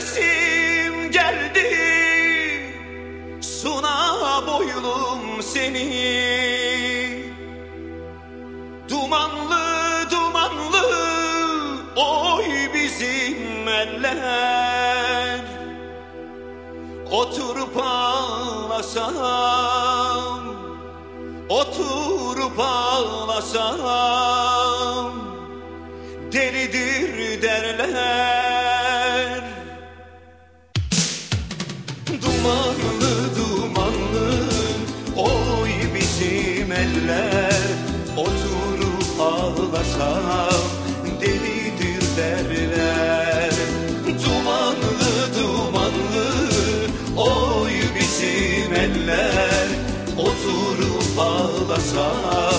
Nefesim geldi. Suna boylum seni. Dumanlı dumanlı oy bizim eller. Oturup ağlasam Oturup ağlasam Delidir derler. Eller Oturup ağlasam delidir derler. Dumanlı dumanlı oy bizim eller Oturup ağlasam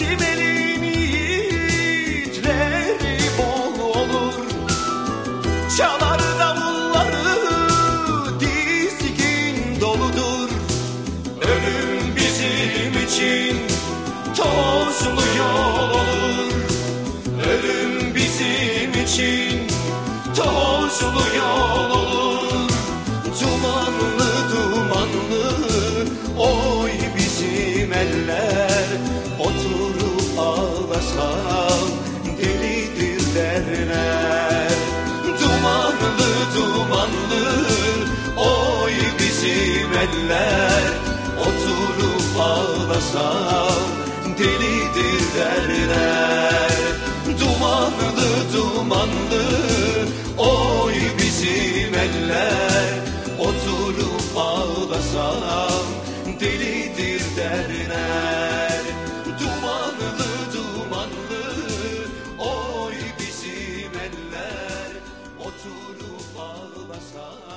Bizim elin bol olur. Çalar davulları dizgin doludur. Ölüm bizim için tozlu yol olur. Ölüm bizim için Bizim eller oturup ağlasam delidir derler. Dumanlı dumanlı oy bizim eller Oturup ağlasam delidir derler. Dumanlı dumanlı oy bizim eller Oturup ağlasam